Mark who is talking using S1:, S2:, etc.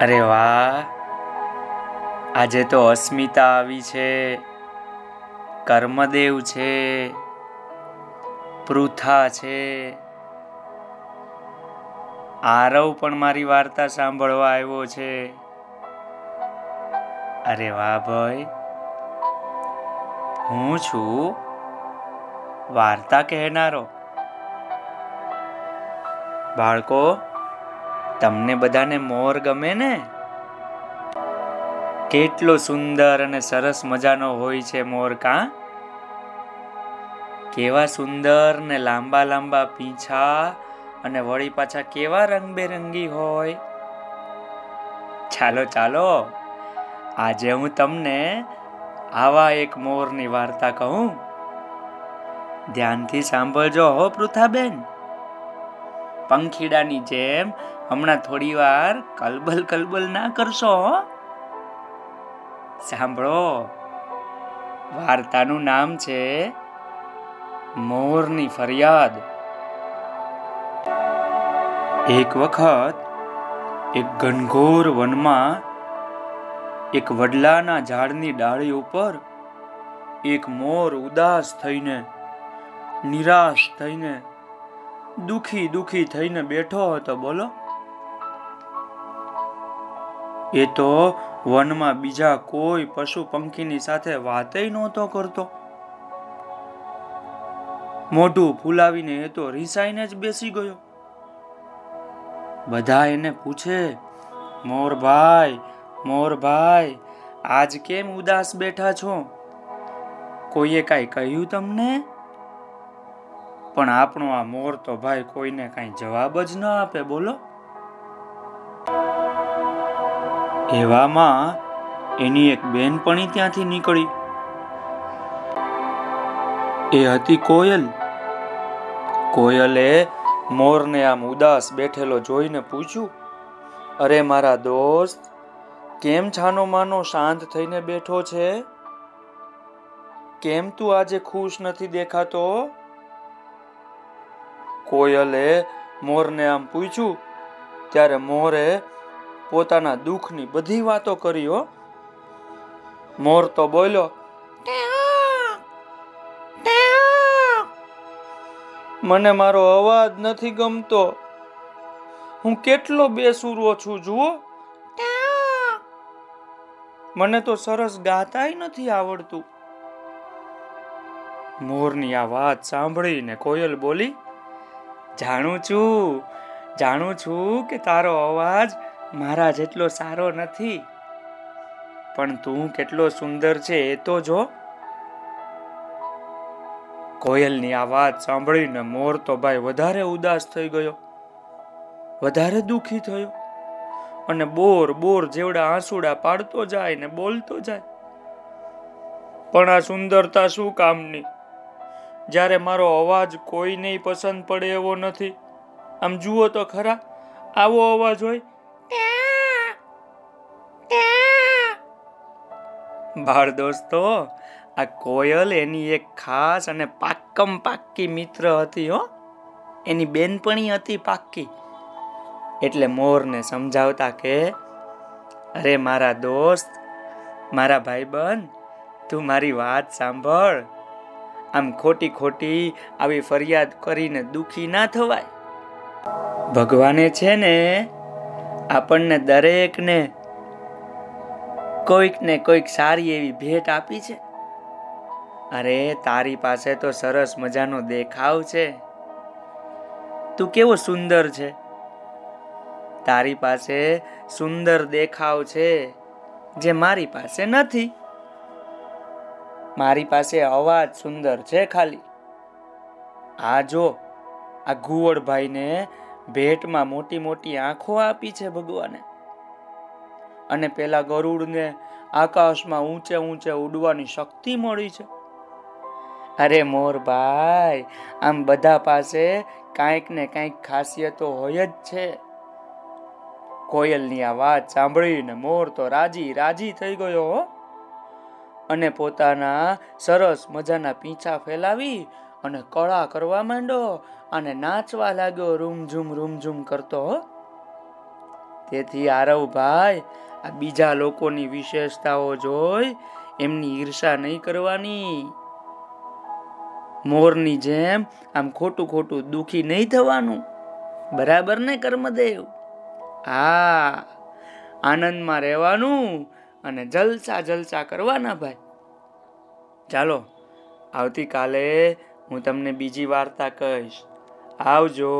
S1: અરે વાહ. આજે તો અસ્મિતા આવી છે. કર્મદેવ છે. પૃથા છે. આરવ પણ મારી વાર્તા સાંભળવા આવ્યો છે. અરે વાહ ભાઈ. હું છું વાર્તા કહેનારો. બાળકો તમને બધાને મોર ગમે ને? કેટલો સુંદર અને સરસ મજાનો હોય છે મોર કા? કેવા સુંદર ને લાંબા લાંબા પીંછા અને વળી પાછા કેવા રંગબેરંગી હોય? ચાલો ચાલો. આજે હું તમને આવા એક મોરની વાર્તા કહું. ધ્યાનથી સાંભળજો હો, પૃથાબેન. પંખીડાની જેમ હમણાં થોડી વાર કલબલ કલબલ ના કરશો સાંભળો. વાર્તાનું નામ છે મોરની ફરિયાદ. એક વખત એક ઘનઘોર વનમાં એક વડલાના ઝાડની ડાળી ઉપર એક મોર ઉદાસ થઈને, નિરાશ થઈને દુખી દુખી થઈને બેઠો હતો, બોલો. એ તો વનમાં બીજા કોઈ પશુ પંખીની સાથે વાતય નહોતો કરતો. મોઢું ફૂલાવીને એ તો રીસાઈને જ બેસી ગયો. બધા એને પૂછે મોરભાઈ મોરભાઈ આજ કેમ ઉદાસ બેઠા છો? કોઈએ કાંઈ કહ્યું તમને? પણ આપણો આ મોર તો ભાઈ કોઈને કાંઈ જવાબ જ ન આપે, બોલો. એવામાં એની એક બેનપણી ત્યાંથી નીકળી. એ હતી કોયલ. કોયલે મોરને આમ ઉદાસ બેઠેલો જોઈને પૂછ્યું, અરે મારા દોસ્ત, કેમ છાનો માનો શાંત થઈને બેઠો છે? કેમ તું આજે ખુશ નથી દેખાતો? કોયલે મોરને આમ પૂછ્યું ત્યારે મોરે પોતાના દુઃખની બધી વાતો કરી હો. મોર તો બોલ્યો મને મારો અવાજ નથી ગમતો. હું કેટલો બેસુરો છું જુઓ. મને તો સરસ ગાતાય નથી આવડતું. મોરની આ વાત સાંભળીને કોયલ બોલી જાણું છું જાણું છું કે તારો અવાજ મારા જેટલો સારો નથી. પણ તું કેટલો સુંદર છે એ તો જો. કોયલની આ વાત સાંભળીને મોર તો ભાઈ વધારે ઉદાસ થઈ ગયો. વધારે દુખી થયો. અને બોર બોર જેવડા આંસુડા પાડતો જાય ને બોલતો જાય. પણ આ સુંદરતા શું કામની? જ્યારે મારો અવાજ કોઈને પસંદ પડે એવો નથી. આમ જુઓ તો ખરા, આવો અવાજ હોય. બાળ દોસ્તો, આ કોયલ એની એક ખાસ અને પાક્કમ પાક્કી મિત્ર હતી હો. એની બેનપણી હતી પાક્કી. એટલે મોરને સમજાવતા કે, અરે મારા દોસ્ત, મારા ભાઈબંધ, તું મારી વાત સાંભળ. આમ ખોટી ખોટી આવી ફરિયાદ કરીને દુખી ના થવાય. ભગવાને છે ને આપણને દરેકને કોઈક ને કોઈક સારી એવી ભેટ આપી છે. અરે, તારી પાસે તો સરસ મજાનો દેખાવ છે. તું કેવો સુંદર છે. તારી પાસે સુંદર દેખાવ છે જે મારી પાસે નથી. મારી પાસે અવાજ સુંદર છે ખાલી. આ જો, આ ગુવળભાઈને ભેટમાં મોટી મોટી આંખો આપી છે ભગવાને. અને પેલા ગરુડને આકાશમાં ઊંચે ઊંચે ઉડવાની શક્તિ મળી છે. અરે મોરભાઈ આમ બધા પાસે કાંઈક ને કાંઈક ખાસિયતો હોય જ છે. કોયલની આ વાત સાંભળીને મોર તો રાજી રાજી થઈ ગયો હો. અને પોતાના સરસ મજાના પીંછા ફેલાવી અને કળા કરવા માંડો અને નાચવા લાગ્યો, રૂમઝુમ રૂમઝુમ કરતો તેથી આરવભાઈ આ બીજા લોકોની વિશેષતાઓ જોઈ એમની ઈર્ષા નહીં કરવાની. મોરની જેમ આમ ખોટું ખોટું દુખી નહીં થવાનું. બરાબર ને, કર્મદેવ? હા, આનંદમાં રહેવાનું અને જલસા જલસા કરવાના ભાઈ. ચાલો આવતીકાલે હું તમને બીજી વાર્તા કહીશ. આવજો.